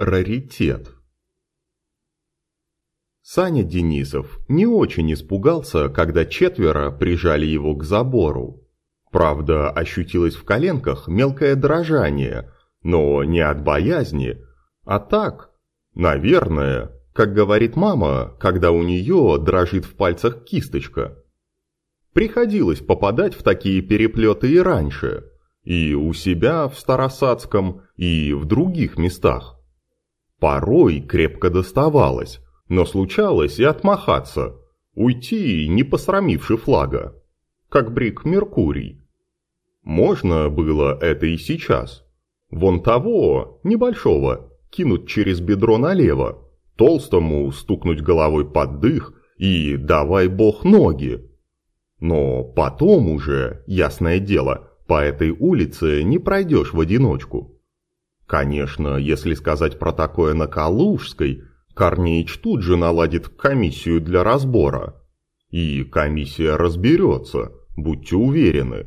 Раритет. Саня Денисов не очень испугался, когда четверо прижали его к забору. Правда, ощутилось в коленках мелкое дрожание, но не от боязни, а так, наверное, как говорит мама, когда у нее дрожит в пальцах кисточка. Приходилось попадать в такие переплеты и раньше, и у себя в Старосадском, и в других местах. Порой крепко доставалось, но случалось и отмахаться, уйти, не посрамивши флага, как брик Меркурий. Можно было это и сейчас. Вон того, небольшого, кинуть через бедро налево, толстому стукнуть головой под дых и давай бог ноги. Но потом уже, ясное дело, по этой улице не пройдешь в одиночку. Конечно, если сказать про такое на Калужской, Корнеич тут же наладит комиссию для разбора. И комиссия разберется, будьте уверены.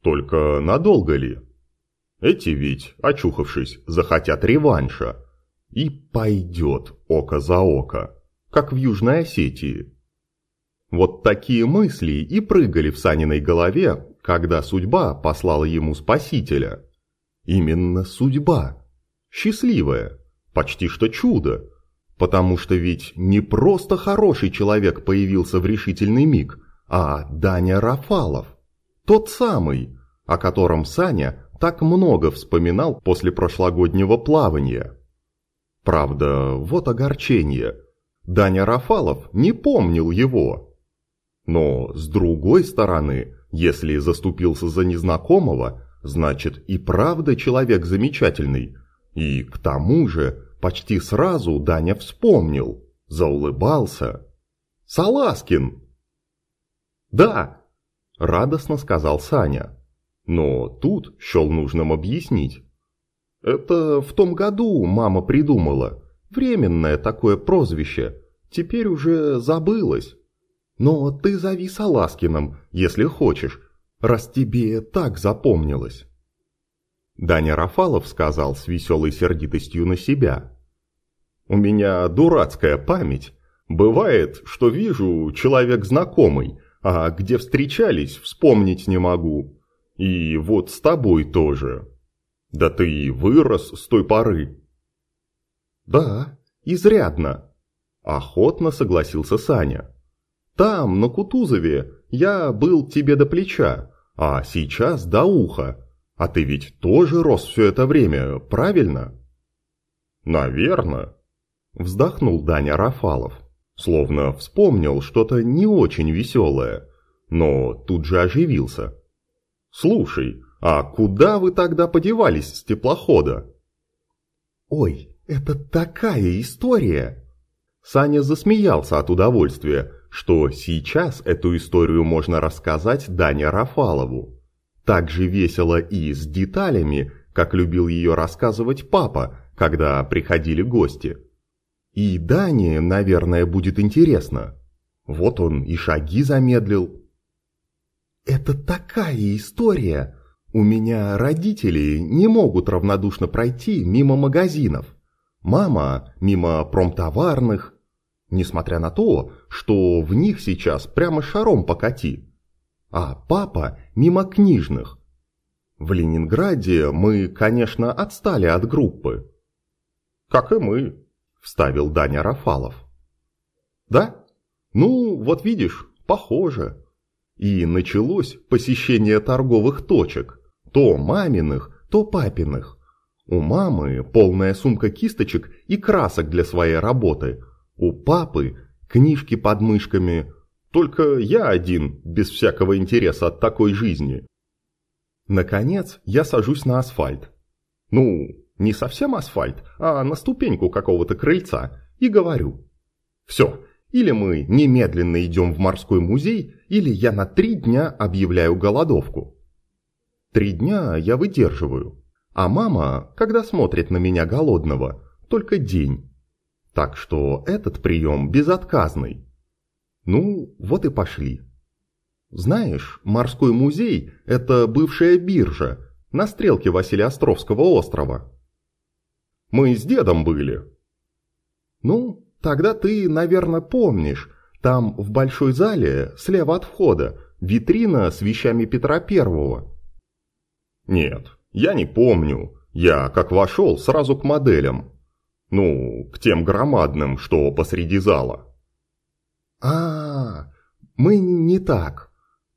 Только надолго ли? Эти ведь, очухавшись, захотят реванша. И пойдет око за око, как в Южной Осетии. Вот такие мысли и прыгали в Саниной голове, когда судьба послала ему спасителя – Именно судьба. Счастливая. Почти что чудо. Потому что ведь не просто хороший человек появился в решительный миг, а Даня Рафалов. Тот самый, о котором Саня так много вспоминал после прошлогоднего плавания. Правда, вот огорчение. Даня Рафалов не помнил его. Но, с другой стороны, если заступился за незнакомого, Значит, и правда человек замечательный. И к тому же, почти сразу Даня вспомнил, заулыбался. «Саласкин!» «Да!» – радостно сказал Саня. Но тут счел нужным объяснить. «Это в том году мама придумала. Временное такое прозвище. Теперь уже забылось. Но ты зови Саласкиным, если хочешь раз тебе так запомнилось. Даня Рафалов сказал с веселой сердитостью на себя. «У меня дурацкая память. Бывает, что вижу человек знакомый, а где встречались, вспомнить не могу. И вот с тобой тоже. Да ты и вырос с той поры». «Да, изрядно», – охотно согласился Саня. «Там, на Кутузове, я был тебе до плеча, а сейчас до уха. А ты ведь тоже рос все это время, правильно? Наверно. Вздохнул Даня Рафалов, словно вспомнил что-то не очень веселое, но тут же оживился. Слушай, а куда вы тогда подевались с теплохода? Ой, это такая история! Саня засмеялся от удовольствия, что сейчас эту историю можно рассказать Дане Рафалову. Так же весело и с деталями, как любил ее рассказывать папа, когда приходили гости. И Дане, наверное, будет интересно. Вот он и шаги замедлил. «Это такая история! У меня родители не могут равнодушно пройти мимо магазинов. Мама мимо промтоварных, несмотря на то, что в них сейчас прямо шаром покати. А папа мимо книжных. В Ленинграде мы, конечно, отстали от группы. «Как и мы», – вставил Даня Рафалов. «Да? Ну, вот видишь, похоже». И началось посещение торговых точек, то маминых, то папиных. У мамы полная сумка кисточек и красок для своей работы – у папы книжки под мышками, только я один, без всякого интереса от такой жизни. Наконец, я сажусь на асфальт. Ну, не совсем асфальт, а на ступеньку какого-то крыльца, и говорю. Все, или мы немедленно идем в морской музей, или я на три дня объявляю голодовку. Три дня я выдерживаю, а мама, когда смотрит на меня голодного, только день. Так что этот прием безотказный. Ну, вот и пошли. Знаешь, морской музей – это бывшая биржа на стрелке Василия Островского острова. Мы с дедом были». «Ну, тогда ты, наверное, помнишь. Там, в большой зале, слева от входа, витрина с вещами Петра Первого». «Нет, я не помню. Я, как вошел, сразу к моделям. Ну, к тем громадным, что посреди зала». А, -а, -а мы не так.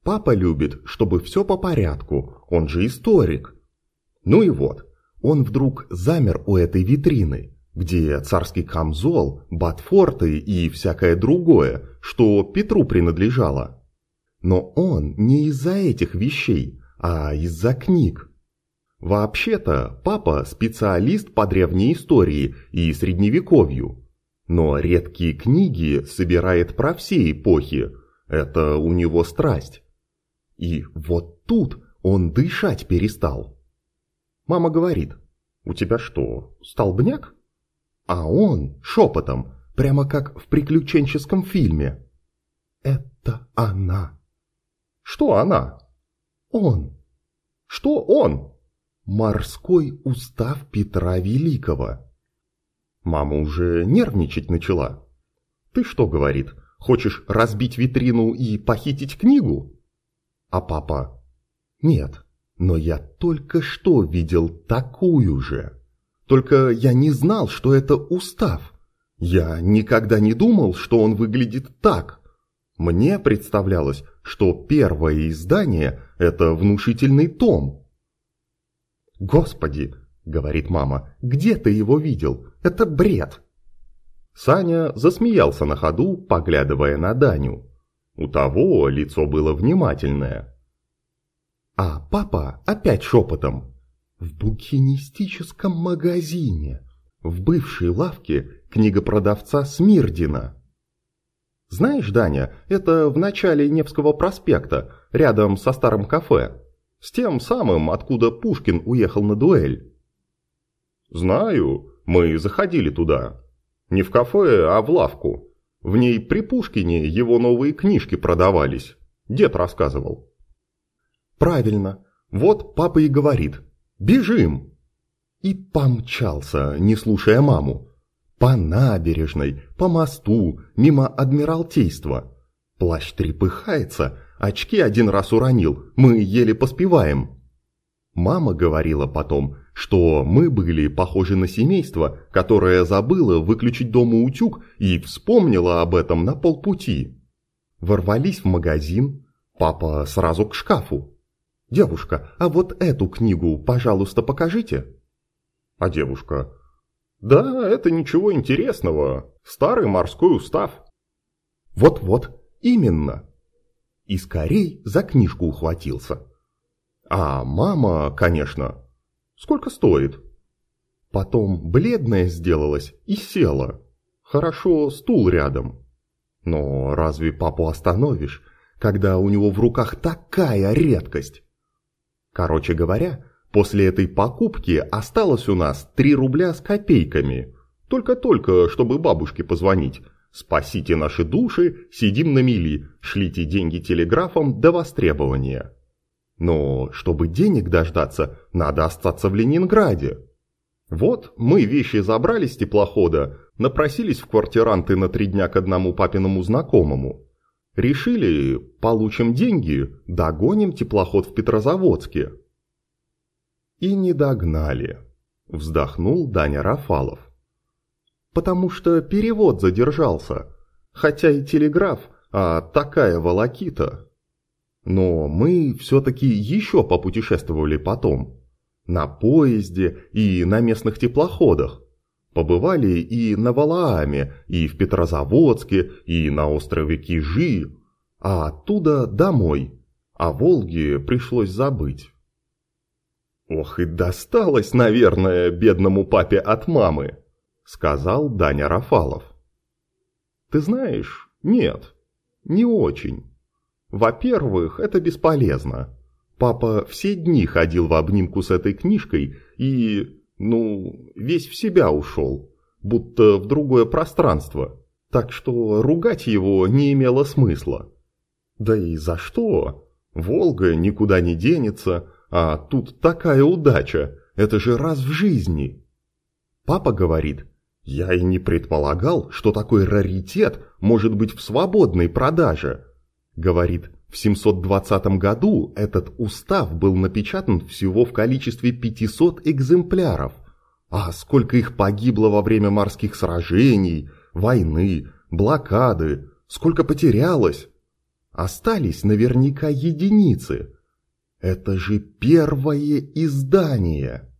Папа любит, чтобы все по порядку, он же историк. Ну и вот, он вдруг замер у этой витрины, где царский камзол, ботфорты и всякое другое, что Петру принадлежало. Но он не из-за этих вещей, а из-за книг. Вообще-то, папа специалист по древней истории и средневековью. Но редкие книги собирает про все эпохи, это у него страсть. И вот тут он дышать перестал. Мама говорит, у тебя что, столбняк? А он шепотом, прямо как в приключенческом фильме. Это она. Что она? Он. Что он? Морской устав Петра Великого. Мама уже нервничать начала. Ты что, говорит, Хочешь разбить витрину и похитить книгу? А папа? Нет, но я только что видел такую же. Только я не знал, что это устав. Я никогда не думал, что он выглядит так. Мне представлялось, что первое издание – это внушительный том. «Господи!» – говорит мама, – «где ты его видел? Это бред!» Саня засмеялся на ходу, поглядывая на Даню. У того лицо было внимательное. А папа опять шепотом. В букинистическом магазине, в бывшей лавке книгопродавца Смирдина. Знаешь, Даня, это в начале Невского проспекта, рядом со старым кафе. С тем самым, откуда Пушкин уехал на дуэль. Знаю, мы заходили туда, не в кафе, а в лавку. В ней при Пушкине его новые книжки продавались. Дед рассказывал. Правильно. Вот папа и говорит. Бежим. И помчался, не слушая маму. По набережной, по мосту, мимо Адмиралтейства. Плащ трепыхается, очки один раз уронил, мы еле поспеваем. Мама говорила потом, что мы были похожи на семейство, которое забыло выключить дома утюг и вспомнило об этом на полпути. Ворвались в магазин, папа сразу к шкафу. «Девушка, а вот эту книгу, пожалуйста, покажите». А девушка? «Да, это ничего интересного. Старый морской устав». «Вот-вот, именно». И скорей за книжку ухватился. А мама, конечно, Сколько стоит?» Потом бледная сделалась и села. Хорошо, стул рядом. Но разве папу остановишь, когда у него в руках такая редкость? Короче говоря, после этой покупки осталось у нас 3 рубля с копейками. Только-только, чтобы бабушке позвонить. Спасите наши души, сидим на мели, шлите деньги телеграфом до востребования. Но чтобы денег дождаться, надо остаться в Ленинграде. Вот мы вещи забрали с теплохода, напросились в квартиранты на три дня к одному папиному знакомому. Решили, получим деньги, догоним теплоход в Петрозаводске. И не догнали, вздохнул Даня Рафалов. Потому что перевод задержался, хотя и телеграф, а такая волокита. Но мы все-таки еще попутешествовали потом. На поезде и на местных теплоходах. Побывали и на Валааме, и в Петрозаводске, и на острове Кижи, а оттуда домой. О Волге пришлось забыть. «Ох и досталось, наверное, бедному папе от мамы», — сказал Даня Рафалов. «Ты знаешь, нет, не очень». Во-первых, это бесполезно. Папа все дни ходил в обнимку с этой книжкой и, ну, весь в себя ушел, будто в другое пространство. Так что ругать его не имело смысла. Да и за что? Волга никуда не денется, а тут такая удача, это же раз в жизни. Папа говорит, я и не предполагал, что такой раритет может быть в свободной продаже. Говорит, в 720 году этот устав был напечатан всего в количестве 500 экземпляров. А сколько их погибло во время морских сражений, войны, блокады, сколько потерялось. Остались наверняка единицы. Это же первое издание.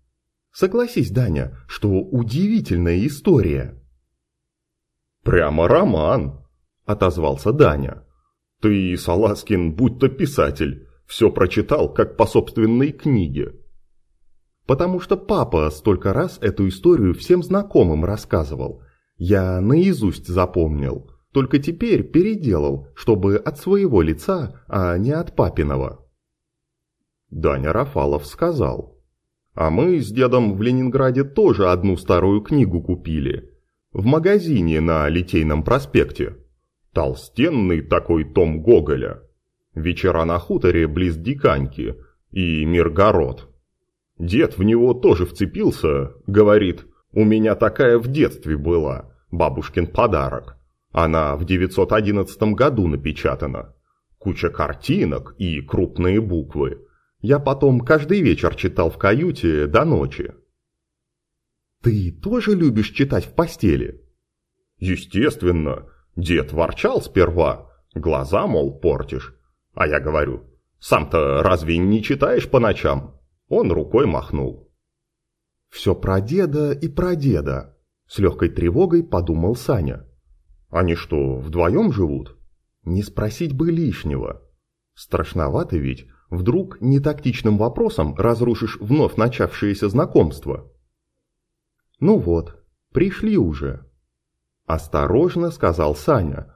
Согласись, Даня, что удивительная история. Прямо роман, отозвался Даня. Ты, Саласкин, будто писатель, все прочитал, как по собственной книге. Потому что папа столько раз эту историю всем знакомым рассказывал. Я наизусть запомнил, только теперь переделал, чтобы от своего лица, а не от папиного. Даня Рафалов сказал. А мы с дедом в Ленинграде тоже одну старую книгу купили. В магазине на Литейном проспекте. Толстенный такой том Гоголя. Вечера на хуторе близ Диканьки и Миргород. Дед в него тоже вцепился, говорит, у меня такая в детстве была, бабушкин подарок. Она в 911 году напечатана. Куча картинок и крупные буквы. Я потом каждый вечер читал в каюте до ночи. Ты тоже любишь читать в постели? Естественно. Дед ворчал сперва. Глаза, мол, портишь. А я говорю, сам-то разве не читаешь по ночам? Он рукой махнул. Все про деда и про деда. С легкой тревогой подумал Саня. Они что, вдвоем живут? Не спросить бы лишнего. Страшновато ведь, Вдруг нетактичным вопросом разрушишь вновь начавшееся знакомство? Ну вот, пришли уже. Осторожно сказал Саня.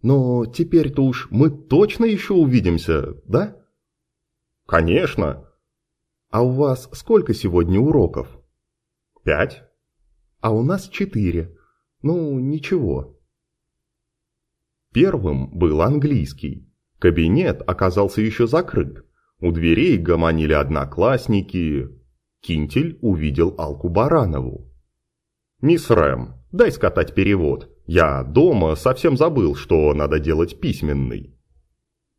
Но теперь-то уж мы точно еще увидимся, да? Конечно. А у вас сколько сегодня уроков? Пять. А у нас четыре. Ну, ничего. Первым был английский. Кабинет оказался еще закрыт. У дверей гомонили одноклассники. Кинтель увидел Алку Баранову. «Мисс Рэм, дай скатать перевод. Я дома совсем забыл, что надо делать письменный».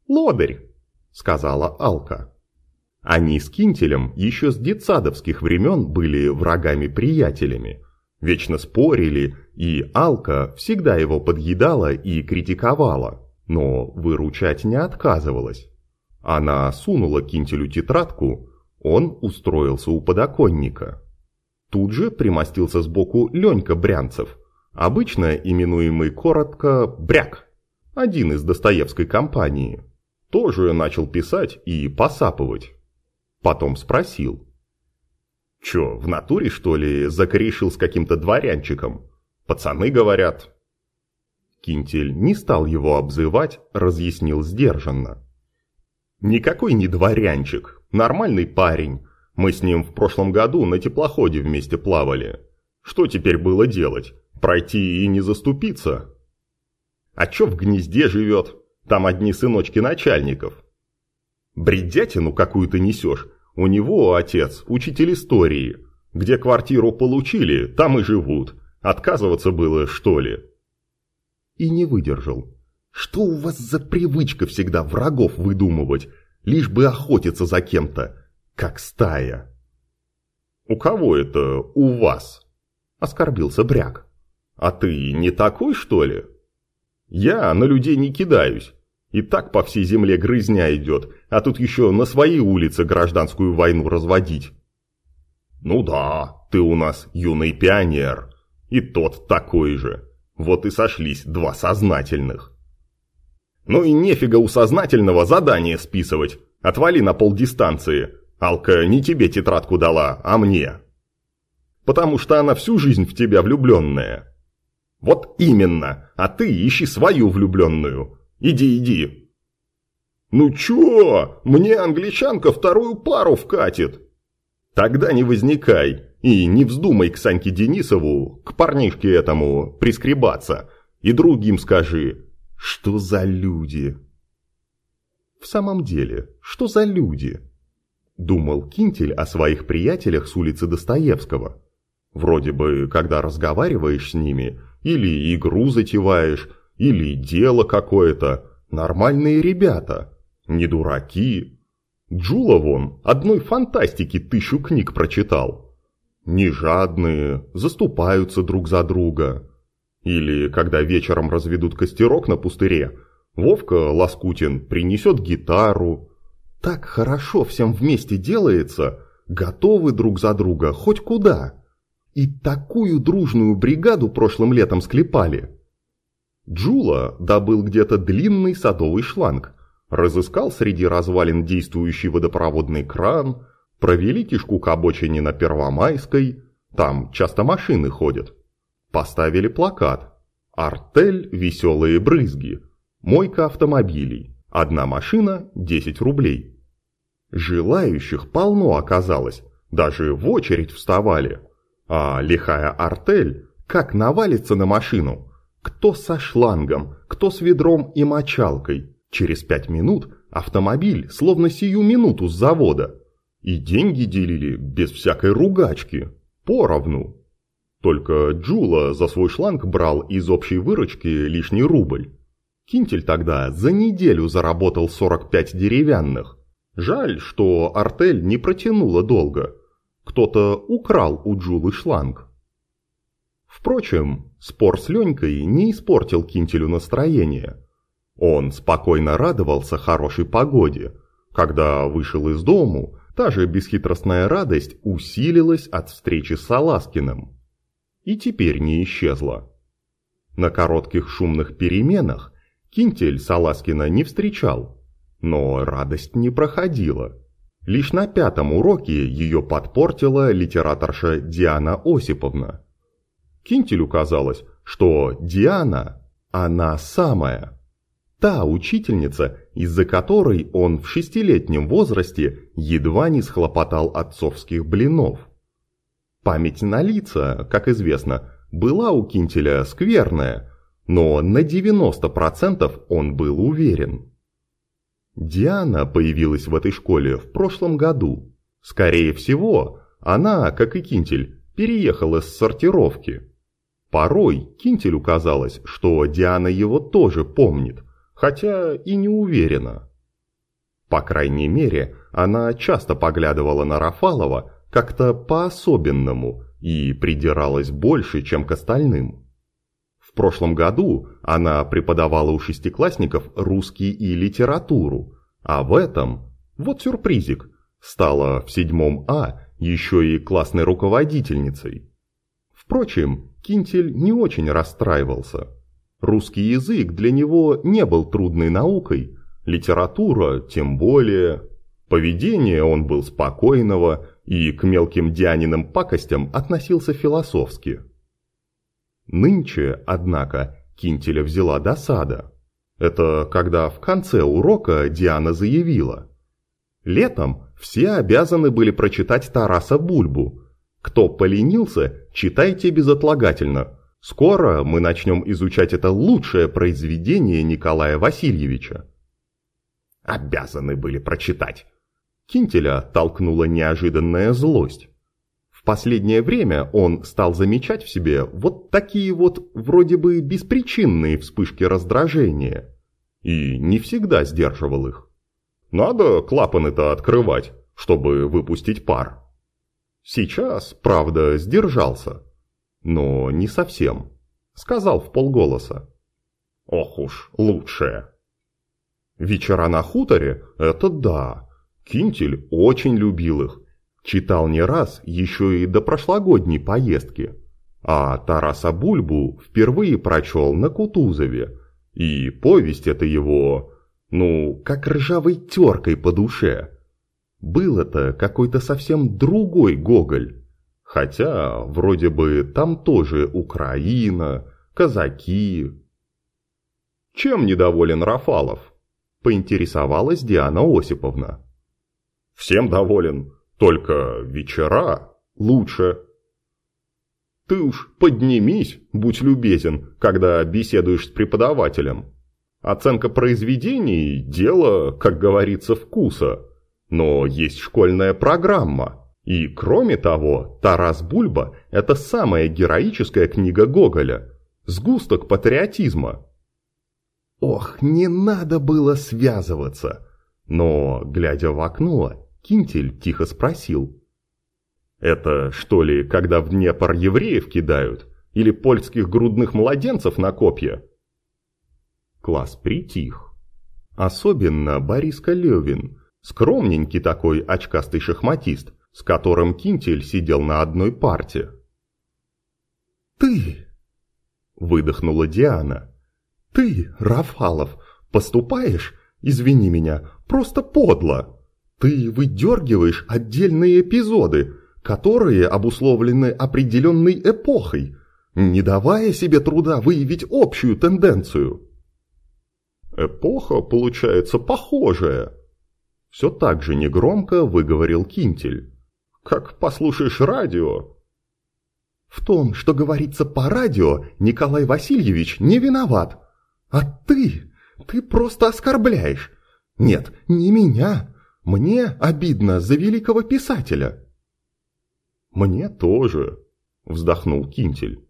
«Лодырь», — сказала Алка. Они с Кинтелем еще с детсадовских времен были врагами-приятелями. Вечно спорили, и Алка всегда его подъедала и критиковала но выручать не отказывалась. Она сунула Кинтелю тетрадку, он устроился у подоконника. Тут же примостился сбоку Ленька Брянцев, обычно именуемый коротко «Бряк», один из Достоевской компании. Тоже начал писать и посапывать. Потом спросил. «Чё, в натуре, что ли, закорешил с каким-то дворянчиком? Пацаны говорят, Кинтель не стал его обзывать, разъяснил сдержанно. «Никакой не дворянчик, нормальный парень. Мы с ним в прошлом году на теплоходе вместе плавали. Что теперь было делать? Пройти и не заступиться? А чё в гнезде живет? Там одни сыночки начальников. Бредятину какую-то несешь. У него, отец, учитель истории. Где квартиру получили, там и живут. Отказываться было, что ли?» И не выдержал. «Что у вас за привычка всегда врагов выдумывать, лишь бы охотиться за кем-то, как стая?» «У кого это у вас?» – оскорбился Бряк. «А ты не такой, что ли?» «Я на людей не кидаюсь. И так по всей земле грызня идет, а тут еще на своей улице гражданскую войну разводить». «Ну да, ты у нас юный пионер, и тот такой же. Вот и сошлись два сознательных. Ну и нефига у сознательного задание списывать. Отвали на полдистанции. Алка не тебе тетрадку дала, а мне. Потому что она всю жизнь в тебя влюбленная. Вот именно, а ты ищи свою влюбленную. Иди, иди. Ну чё, мне англичанка вторую пару вкатит. Тогда не возникай. И не вздумай к Саньке Денисову, к парнишке этому, прискребаться. И другим скажи, что за люди? В самом деле, что за люди? Думал Кинтель о своих приятелях с улицы Достоевского. Вроде бы, когда разговариваешь с ними, или игру затеваешь, или дело какое-то, нормальные ребята, не дураки. Джула вон одной фантастики тысячу книг прочитал. Не жадные, заступаются друг за друга. Или когда вечером разведут костерок на пустыре, Вовка Лоскутин принесет гитару. Так хорошо всем вместе делается, готовы друг за друга хоть куда. И такую дружную бригаду прошлым летом склепали. Джула добыл где-то длинный садовый шланг, разыскал среди развалин действующий водопроводный кран, провели кишку к обочине на Первомайской, там часто машины ходят. Поставили плакат «Артель. Веселые брызги», «Мойка автомобилей», «Одна машина. 10 рублей». Желающих полно оказалось, даже в очередь вставали. А лихая артель как навалится на машину. Кто со шлангом, кто с ведром и мочалкой. Через пять минут автомобиль словно сию минуту с завода. И деньги делили без всякой ругачки, поровну. Только Джула за свой шланг брал из общей выручки лишний рубль. Кинтель тогда за неделю заработал 45 деревянных. Жаль, что артель не протянула долго. Кто-то украл у Джулы шланг. Впрочем, спор с Ленькой не испортил Кинтелю настроение. Он спокойно радовался хорошей погоде. Когда вышел из дому, та же бесхитростная радость усилилась от встречи с Саласкиным. И теперь не исчезла. На коротких шумных переменах Кинтель Саласкина не встречал, но радость не проходила. Лишь на пятом уроке ее подпортила литераторша Диана Осиповна. Кинтелю казалось, что Диана – она самая. Та учительница, из-за которой он в шестилетнем возрасте едва не схлопотал отцовских блинов. Память на лица, как известно, была у Кинтеля скверная, но на 90% он был уверен. Диана появилась в этой школе в прошлом году. Скорее всего, она, как и Кинтель, переехала с сортировки. Порой Кинтелю казалось, что Диана его тоже помнит, хотя и не уверена. По крайней мере, она часто поглядывала на Рафалова как-то по-особенному и придиралась больше, чем к остальным. В прошлом году она преподавала у шестиклассников русский и литературу, а в этом, вот сюрпризик, стала в седьмом А еще и классной руководительницей. Впрочем, Кинтель не очень расстраивался. Русский язык для него не был трудной наукой, литература тем более. Поведение он был спокойного и к мелким Дианиным пакостям относился философски. Нынче, однако, Кинтеля взяла досада. Это когда в конце урока Диана заявила. Летом все обязаны были прочитать Тараса Бульбу, кто поленился, читайте безотлагательно. Скоро мы начнем изучать это лучшее произведение Николая Васильевича. Обязаны были прочитать. Кинтеля толкнула неожиданная злость. В последнее время он стал замечать в себе вот такие вот вроде бы беспричинные вспышки раздражения. И не всегда сдерживал их. Надо клапаны-то открывать, чтобы выпустить пар. Сейчас, правда, сдержался. Но не совсем. Сказал в полголоса. Ох уж, лучшее. Вечера на хуторе – это да. Кинтель очень любил их. Читал не раз, еще и до прошлогодней поездки. А Тараса Бульбу впервые прочел на Кутузове. И повесть это его, ну, как ржавой теркой по душе. Был это какой-то совсем другой Гоголь. Хотя, вроде бы, там тоже Украина, казаки. Чем недоволен Рафалов? Поинтересовалась Диана Осиповна. Всем доволен, только вечера лучше. Ты уж поднимись, будь любезен, когда беседуешь с преподавателем. Оценка произведений – дело, как говорится, вкуса. Но есть школьная программа, И кроме того, Тарас Бульба – это самая героическая книга Гоголя, сгусток патриотизма. Ох, не надо было связываться. Но, глядя в окно, Кинтель тихо спросил. Это, что ли, когда в Днепр евреев кидают? Или польских грудных младенцев на копья? Класс притих. Особенно Бориска Левин, скромненький такой очкастый шахматист, с которым Кинтель сидел на одной парте. «Ты!» – выдохнула Диана. «Ты, Рафалов, поступаешь, извини меня, просто подло. Ты выдергиваешь отдельные эпизоды, которые обусловлены определенной эпохой, не давая себе труда выявить общую тенденцию». «Эпоха, получается, похожая», – все так же негромко выговорил Кинтель. «Как послушаешь радио, в том, что говорится по радио, Николай Васильевич не виноват. А ты, ты просто оскорбляешь. Нет, не меня. Мне обидно за великого писателя. Мне тоже, вздохнул Кинтель.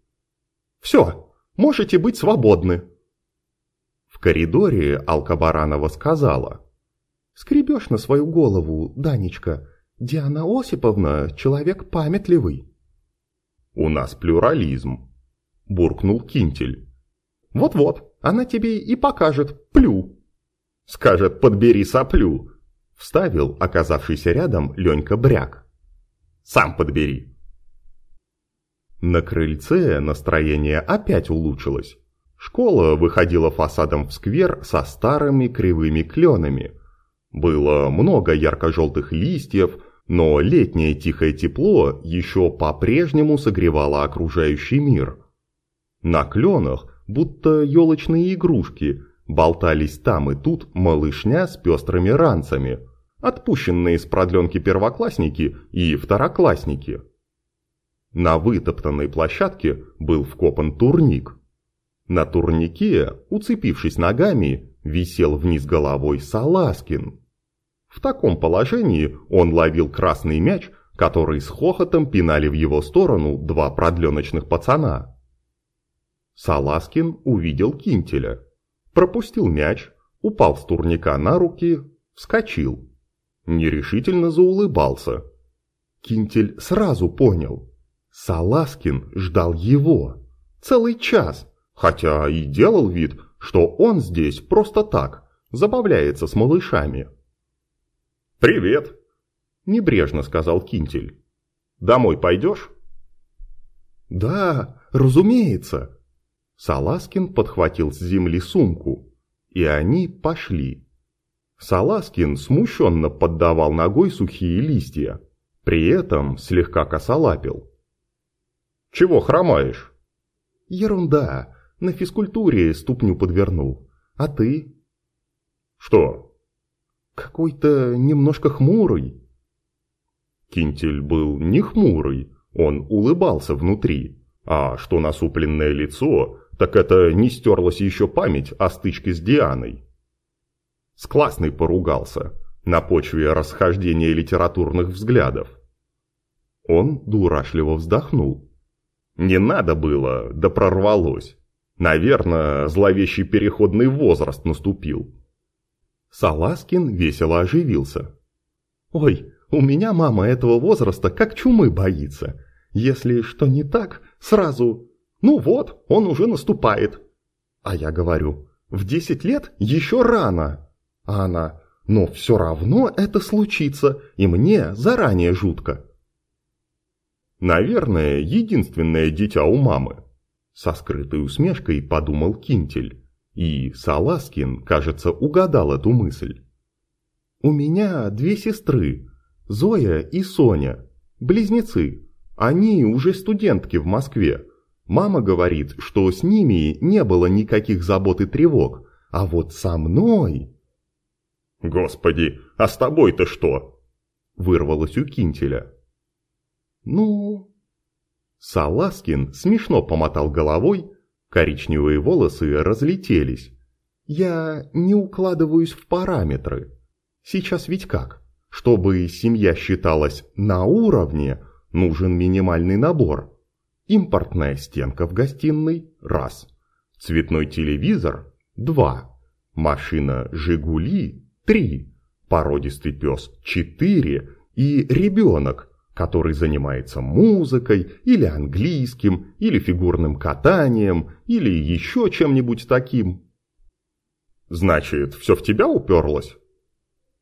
Все, можете быть свободны. В коридоре Алка сказала. Скребешь на свою голову, Данечка. Диана Осиповна человек памятливый. «У нас плюрализм», – буркнул Кинтель. «Вот-вот, она тебе и покажет, плю». «Скажет, подбери соплю», – вставил оказавшийся рядом Ленька Бряк. «Сам подбери». На крыльце настроение опять улучшилось. Школа выходила фасадом в сквер со старыми кривыми кленами. Было много ярко-желтых листьев, но летнее тихое тепло еще по-прежнему согревало окружающий мир. На кленах, будто елочные игрушки, болтались там и тут малышня с пестрыми ранцами, отпущенные с продленки первоклассники и второклассники. На вытоптанной площадке был вкопан турник. На турнике, уцепившись ногами, висел вниз головой Саласкин. В таком положении он ловил красный мяч, который с хохотом пинали в его сторону два продленочных пацана. Саласкин увидел Кинтеля, пропустил мяч, упал с турника на руки, вскочил. Нерешительно заулыбался. Кинтель сразу понял. Саласкин ждал его. Целый час, хотя и делал вид, что он здесь просто так, забавляется с малышами. «Привет!» – небрежно сказал Кинтель. «Домой пойдешь?» «Да, разумеется!» Саласкин подхватил с земли сумку, и они пошли. Саласкин смущенно поддавал ногой сухие листья, при этом слегка косолапил. «Чего хромаешь?» «Ерунда, на физкультуре ступню подвернул. А ты?» «Что, какой-то немножко хмурый. Кинтель был не хмурый, он улыбался внутри. А что насупленное лицо, так это не стерлась еще память о стычке с Дианой. С классной поругался, на почве расхождения литературных взглядов. Он дурашливо вздохнул. Не надо было, да прорвалось. Наверное, зловещий переходный возраст наступил. Саласкин весело оживился. «Ой, у меня мама этого возраста как чумы боится. Если что не так, сразу... Ну вот, он уже наступает». А я говорю, в десять лет еще рано. А она, но все равно это случится, и мне заранее жутко. Наверное, единственное дитя у мамы. Со скрытой усмешкой подумал Кинтель. И Саласкин, кажется, угадал эту мысль. «У меня две сестры, Зоя и Соня, близнецы. Они уже студентки в Москве. Мама говорит, что с ними не было никаких забот и тревог, а вот со мной...» «Господи, а с тобой-то что?» Вырвалось у Кинтеля. «Ну...» Саласкин смешно помотал головой, Коричневые волосы разлетелись. «Я не укладываюсь в параметры. Сейчас ведь как? Чтобы семья считалась на уровне, нужен минимальный набор. Импортная стенка в гостиной – раз. Цветной телевизор – два. Машина «Жигули» – три. Породистый пес – четыре. И ребенок, который занимается музыкой, или английским, или фигурным катанием, или еще чем-нибудь таким. Значит, все в тебя уперлось?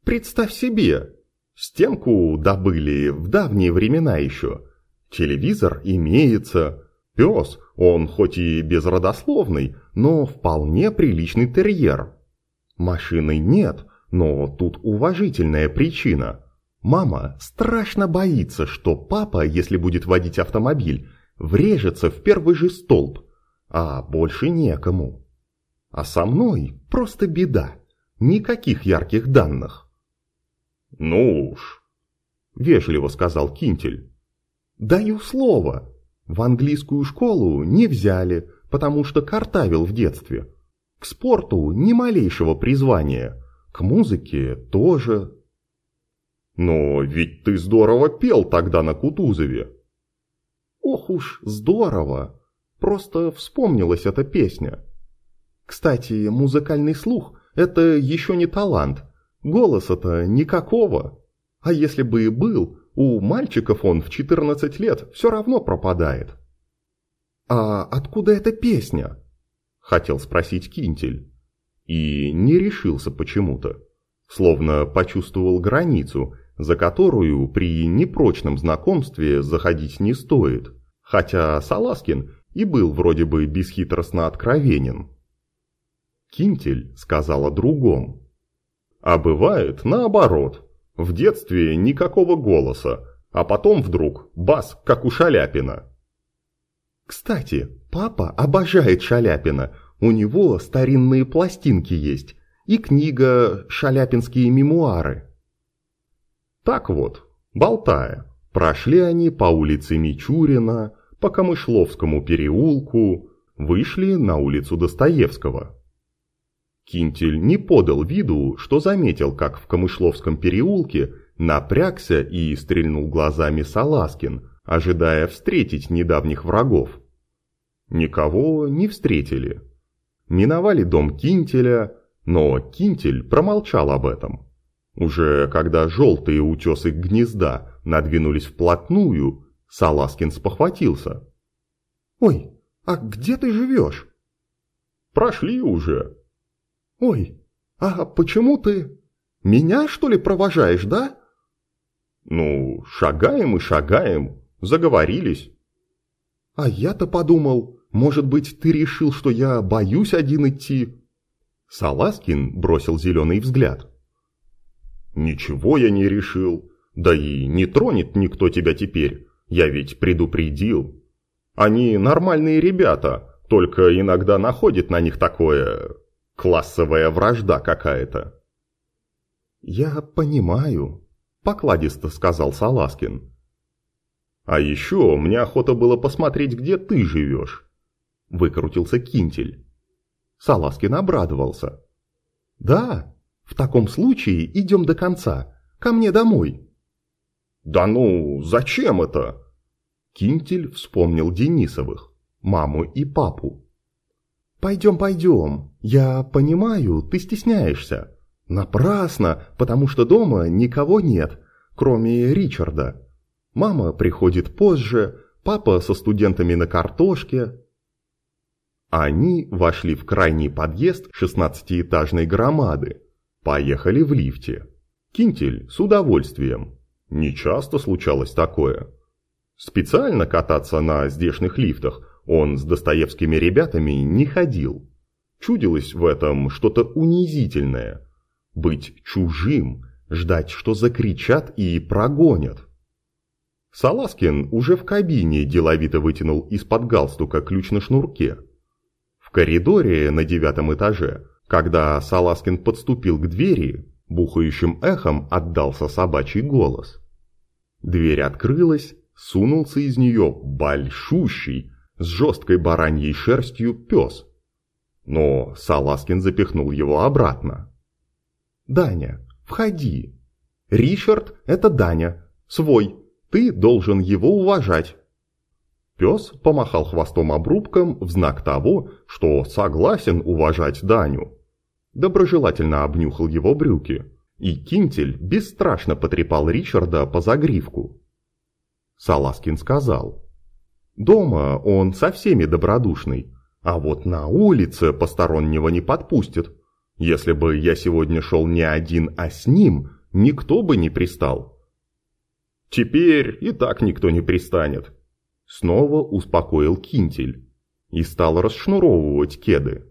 Представь себе, стенку добыли в давние времена еще – Телевизор имеется. Пес, он хоть и безродословный, но вполне приличный терьер. Машины нет, но тут уважительная причина. Мама страшно боится, что папа, если будет водить автомобиль, врежется в первый же столб, а больше некому. А со мной просто беда. Никаких ярких данных. «Ну уж», — вежливо сказал Кинтель. Даю слово. В английскую школу не взяли, потому что картавил в детстве. К спорту ни малейшего призвания. К музыке тоже. Но ведь ты здорово пел тогда на Кутузове. Ох уж здорово. Просто вспомнилась эта песня. Кстати, музыкальный слух – это еще не талант. Голоса-то никакого. А если бы и был, у мальчиков он в 14 лет все равно пропадает. «А откуда эта песня?» – хотел спросить Кинтель. И не решился почему-то. Словно почувствовал границу, за которую при непрочном знакомстве заходить не стоит. Хотя Саласкин и был вроде бы бесхитростно откровенен. Кинтель сказал о другом. А бывает наоборот. В детстве никакого голоса, а потом вдруг бас, как у Шаляпина. Кстати, папа обожает Шаляпина, у него старинные пластинки есть и книга «Шаляпинские мемуары». Так вот, болтая, прошли они по улице Мичурина, по Камышловскому переулку, вышли на улицу Достоевского. Кинтель не подал виду, что заметил, как в Камышловском переулке напрягся и стрельнул глазами Саласкин, ожидая встретить недавних врагов. Никого не встретили. Миновали дом Кинтеля, но Кинтель промолчал об этом. Уже когда желтые утесы гнезда надвинулись вплотную, Саласкин спохватился. «Ой, а где ты живешь?» «Прошли уже», «Ой, а почему ты... Меня, что ли, провожаешь, да?» «Ну, шагаем и шагаем, заговорились». «А я-то подумал, может быть, ты решил, что я боюсь один идти?» Саласкин бросил зеленый взгляд. «Ничего я не решил, да и не тронет никто тебя теперь, я ведь предупредил. Они нормальные ребята, только иногда находит на них такое Классовая вражда какая-то. «Я понимаю», – покладисто сказал Саласкин. «А еще мне охота было посмотреть, где ты живешь», – выкрутился Кинтель. Саласкин обрадовался. «Да, в таком случае идем до конца, ко мне домой». «Да ну, зачем это?» Кинтель вспомнил Денисовых, маму и папу. «Пойдем, пойдем. Я понимаю, ты стесняешься. Напрасно, потому что дома никого нет, кроме Ричарда. Мама приходит позже, папа со студентами на картошке». Они вошли в крайний подъезд шестнадцатиэтажной громады. Поехали в лифте. Кинтель с удовольствием. Не часто случалось такое. Специально кататься на здешних лифтах он с достоевскими ребятами не ходил. Чудилось в этом что-то унизительное. Быть чужим, ждать, что закричат и прогонят. Саласкин уже в кабине деловито вытянул из-под галстука ключ на шнурке. В коридоре на девятом этаже, когда Саласкин подступил к двери, бухающим эхом отдался собачий голос. Дверь открылась, сунулся из нее большущий, с жесткой бараньей шерстью пес. Но Саласкин запихнул его обратно. «Даня, входи!» Ричард – это Даня, свой, ты должен его уважать. Пес помахал хвостом обрубком в знак того, что согласен уважать Даню. Доброжелательно обнюхал его брюки, и Кинтель бесстрашно потрепал Ричарда по загривку. Саласкин сказал, «Дома он со всеми добродушный, а вот на улице постороннего не подпустит. Если бы я сегодня шел не один, а с ним, никто бы не пристал». «Теперь и так никто не пристанет», Снова успокоил Кинтель и стал расшнуровывать кеды.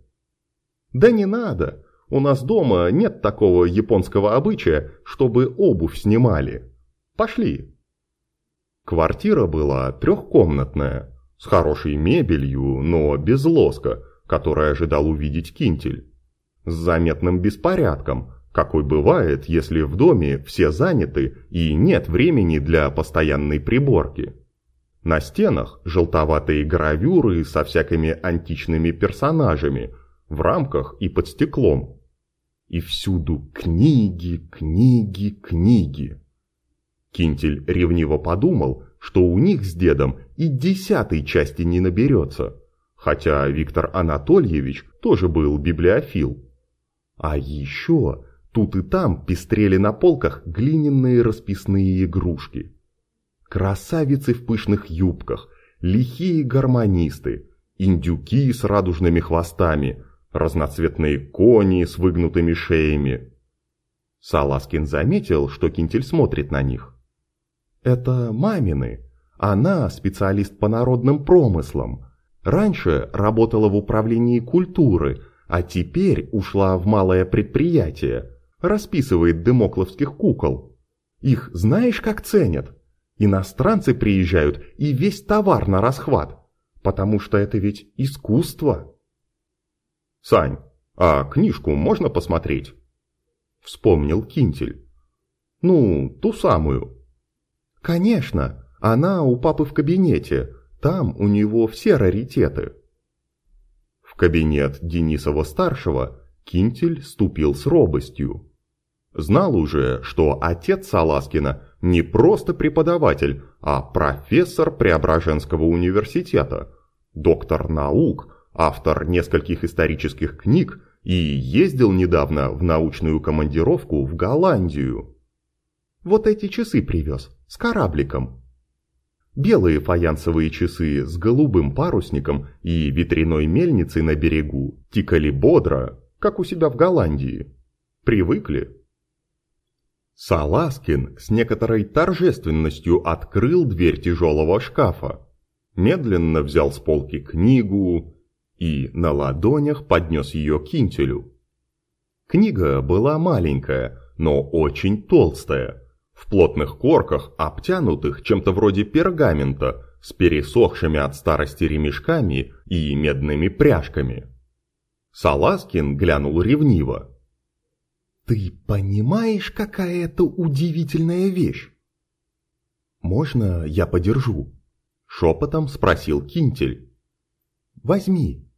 «Да не надо, у нас дома нет такого японского обычая, чтобы обувь снимали. Пошли!» Квартира была трехкомнатная, с хорошей мебелью, но без лоска, который ожидал увидеть Кинтель. С заметным беспорядком, какой бывает, если в доме все заняты и нет времени для постоянной приборки. На стенах желтоватые гравюры со всякими античными персонажами, в рамках и под стеклом. И всюду книги, книги, книги. Кинтель ревниво подумал, что у них с дедом и десятой части не наберется, хотя Виктор Анатольевич тоже был библиофил. А еще тут и там пестрели на полках глиняные расписные игрушки красавицы в пышных юбках, лихие гармонисты, индюки с радужными хвостами, разноцветные кони с выгнутыми шеями. Саласкин заметил, что Кинтель смотрит на них. «Это мамины. Она специалист по народным промыслам. Раньше работала в управлении культуры, а теперь ушла в малое предприятие. Расписывает демокловских кукол. Их знаешь, как ценят?» Иностранцы приезжают и весь товар на расхват, потому что это ведь искусство. Сань, а книжку можно посмотреть? Вспомнил Кинтель. Ну, ту самую. Конечно, она у папы в кабинете, там у него все раритеты. В кабинет Денисова-старшего Кинтель ступил с робостью. Знал уже, что отец Саласкина не просто преподаватель, а профессор Преображенского университета, доктор наук, автор нескольких исторических книг и ездил недавно в научную командировку в Голландию. Вот эти часы привез, с корабликом. Белые фаянсовые часы с голубым парусником и ветряной мельницей на берегу тикали бодро, как у себя в Голландии. Привыкли. Саласкин с некоторой торжественностью открыл дверь тяжелого шкафа, медленно взял с полки книгу и на ладонях поднес ее к кинтелю. Книга была маленькая, но очень толстая, в плотных корках, обтянутых чем-то вроде пергамента, с пересохшими от старости ремешками и медными пряжками. Саласкин глянул ревниво. Ты понимаешь, какая это удивительная вещь? Можно я подержу? Шепотом спросил Кинтель. Возьми.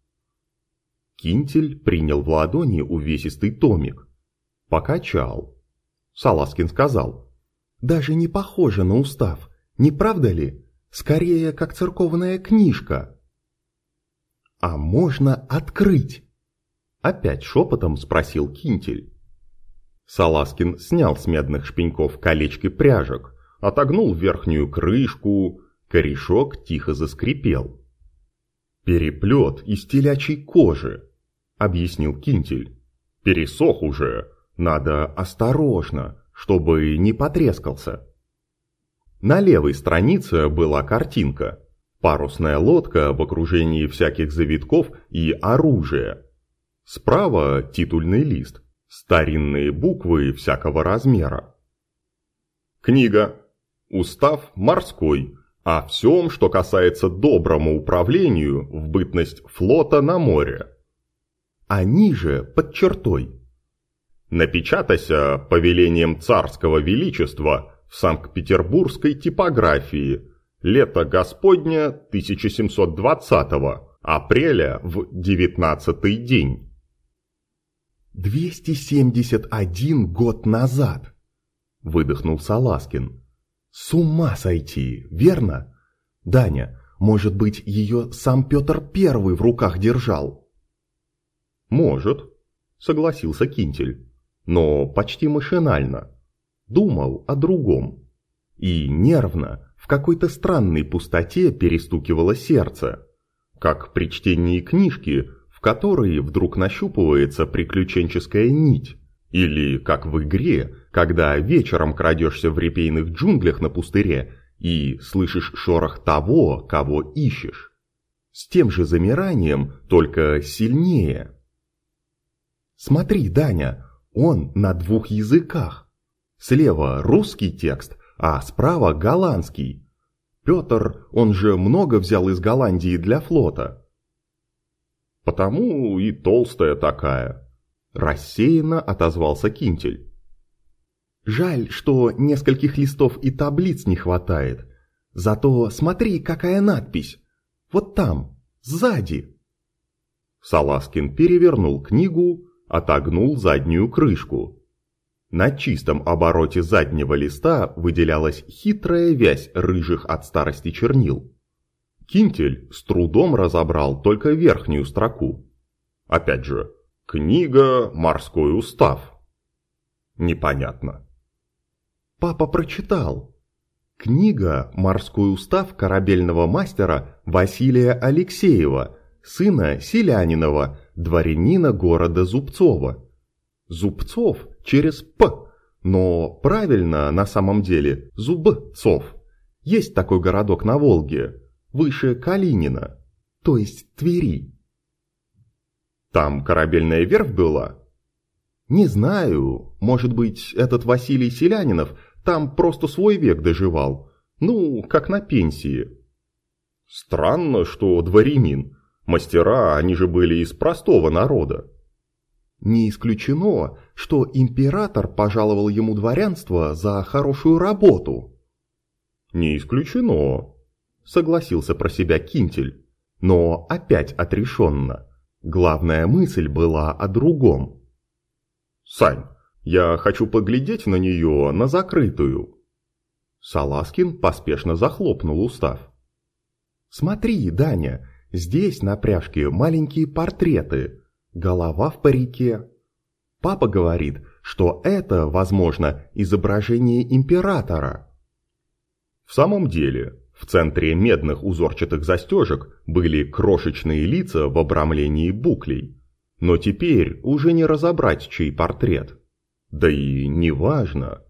Кинтель принял в ладони увесистый томик. Покачал. Саласкин сказал. Даже не похоже на устав, не правда ли? Скорее, как церковная книжка. А можно открыть? Опять шепотом спросил Кинтель. Саласкин снял с медных шпеньков колечки пряжек, отогнул верхнюю крышку, корешок тихо заскрипел. «Переплет из телячьей кожи», — объяснил Кинтель. «Пересох уже, надо осторожно, чтобы не потрескался». На левой странице была картинка. Парусная лодка в окружении всяких завитков и оружия. Справа титульный лист, Старинные буквы всякого размера. Книга. Устав морской. О всем, что касается доброму управлению в бытность флота на море. А ниже, под чертой. Напечатайся повелением царского величества в Санкт-Петербургской типографии. Лето Господня 1720 апреля в девятнадцатый день. 271 год назад. выдохнул Саласкин. С ума сойти, верно? Даня, может быть, ее сам Петр Первый в руках держал? Может, согласился Кинтель, но почти машинально. Думал о другом. И нервно, в какой-то странной пустоте перестукивало сердце. Как при чтении книжки, которой вдруг нащупывается приключенческая нить. Или как в игре, когда вечером крадешься в репейных джунглях на пустыре и слышишь шорох того, кого ищешь. С тем же замиранием, только сильнее. Смотри, Даня, он на двух языках. Слева русский текст, а справа голландский. Петр, он же много взял из Голландии для флота. Потому и толстая такая. Рассеянно отозвался Кинтель. Жаль, что нескольких листов и таблиц не хватает. Зато смотри, какая надпись. Вот там, сзади. Саласкин перевернул книгу, отогнул заднюю крышку. На чистом обороте заднего листа выделялась хитрая вязь рыжих от старости чернил. Кинтель с трудом разобрал только верхнюю строку. Опять же, книга «Морской устав». Непонятно. Папа прочитал. Книга «Морской устав корабельного мастера» Василия Алексеева, сына Селянинова, дворянина города Зубцова. Зубцов через «п», но правильно на самом деле Зубцов. Есть такой городок на Волге, выше Калинина, то есть Твери. Там корабельная верфь была? Не знаю, может быть, этот Василий Селянинов там просто свой век доживал. Ну, как на пенсии. Странно, что дворянин. Мастера, они же были из простого народа. Не исключено, что император пожаловал ему дворянство за хорошую работу. Не исключено, согласился про себя Кинтель, но опять отрешенно. Главная мысль была о другом. Сань, я хочу поглядеть на нее, на закрытую. Саласкин поспешно захлопнул устав. Смотри, Даня, здесь на пряжке маленькие портреты, голова в парике. Папа говорит, что это, возможно, изображение императора. В самом деле, в центре медных узорчатых застежек были крошечные лица в обрамлении буклей. Но теперь уже не разобрать, чей портрет. Да и не важно.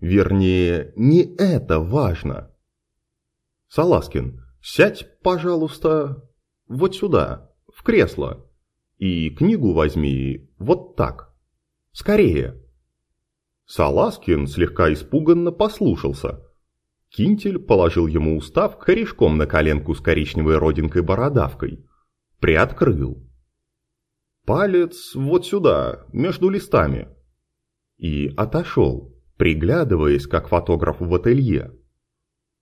Вернее, не это важно. Саласкин, сядь, пожалуйста, вот сюда, в кресло. И книгу возьми вот так. Скорее. Саласкин слегка испуганно послушался. Кинтель положил ему устав корешком на коленку с коричневой родинкой-бородавкой. Приоткрыл. Палец вот сюда, между листами и отошел, приглядываясь, как фотограф в ателье.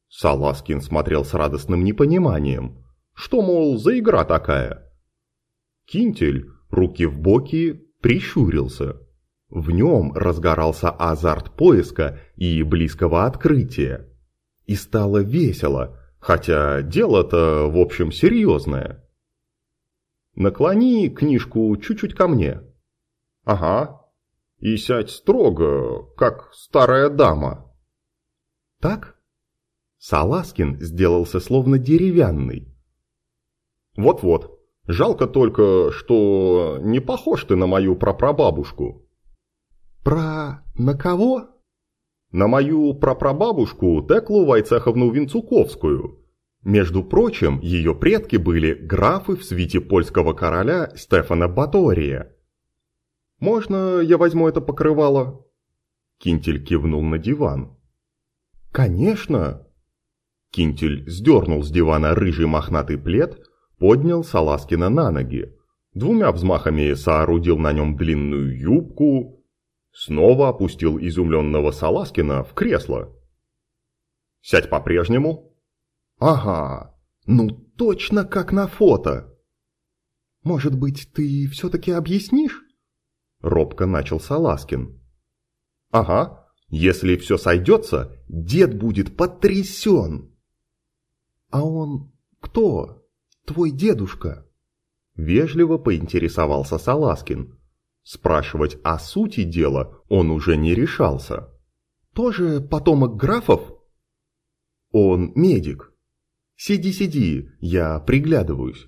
Саласкин смотрел с радостным непониманием. Что, мол, за игра такая? Кинтель, руки в боки, прищурился. В нем разгорался азарт поиска и близкого открытия. И стало весело, хотя дело-то, в общем, серьезное. Наклони книжку чуть-чуть ко мне. Ага, и сядь строго, как старая дама. Так? Саласкин сделался словно деревянный. Вот-вот. Жалко только, что не похож ты на мою прапрабабушку. Про... на кого? На мою прапрабабушку Теклу Вайцеховну Винцуковскую. Между прочим, ее предки были графы в свите польского короля Стефана Батория. «Можно я возьму это покрывало?» Кинтель кивнул на диван. «Конечно!» Кинтель сдернул с дивана рыжий мохнатый плед, поднял Саласкина на ноги, двумя взмахами соорудил на нем длинную юбку, снова опустил изумленного Саласкина в кресло. «Сядь по-прежнему?» «Ага, ну точно как на фото!» «Может быть, ты все-таки объяснишь?» Робко начал Саласкин. «Ага, Если все сойдется, дед будет потрясен. А он кто? Твой дедушка? Вежливо поинтересовался Саласкин. Спрашивать о сути дела он уже не решался. Тоже потомок графов? Он медик. Сиди, сиди, я приглядываюсь.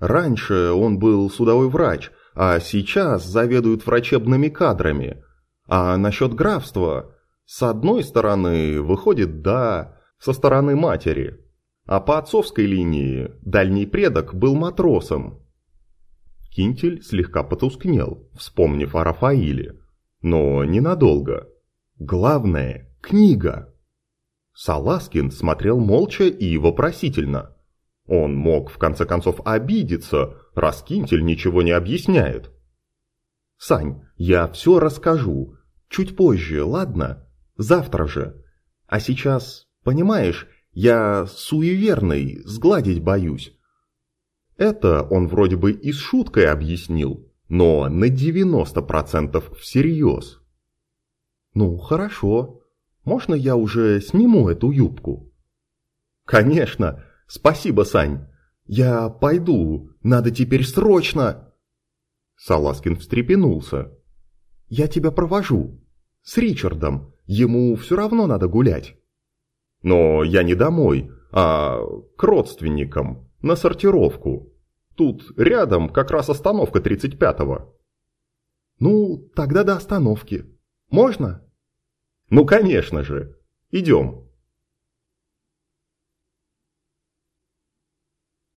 Раньше он был судовой врач, а сейчас заведует врачебными кадрами. А насчет графства, с одной стороны, выходит да, со стороны матери. А по отцовской линии дальний предок был матросом. Кинтель слегка потускнел, вспомнив о Рафаиле. Но ненадолго. Главное – книга. Саласкин смотрел молча и вопросительно. Он мог в конце концов обидеться, раз Кинтель ничего не объясняет. «Сань, я все расскажу. Чуть позже, ладно? Завтра же. А сейчас, понимаешь, я суеверный, сгладить боюсь. Это он вроде бы и с шуткой объяснил, но на 90% всерьез. Ну, хорошо. Можно я уже сниму эту юбку? Конечно. Спасибо, Сань. Я пойду. Надо теперь срочно. Саласкин встрепенулся. Я тебя провожу. С Ричардом. Ему все равно надо гулять. Но я не домой, а к родственникам, на сортировку. Тут рядом как раз остановка 35-го. Ну, тогда до остановки. Можно? Ну, конечно же. Идем.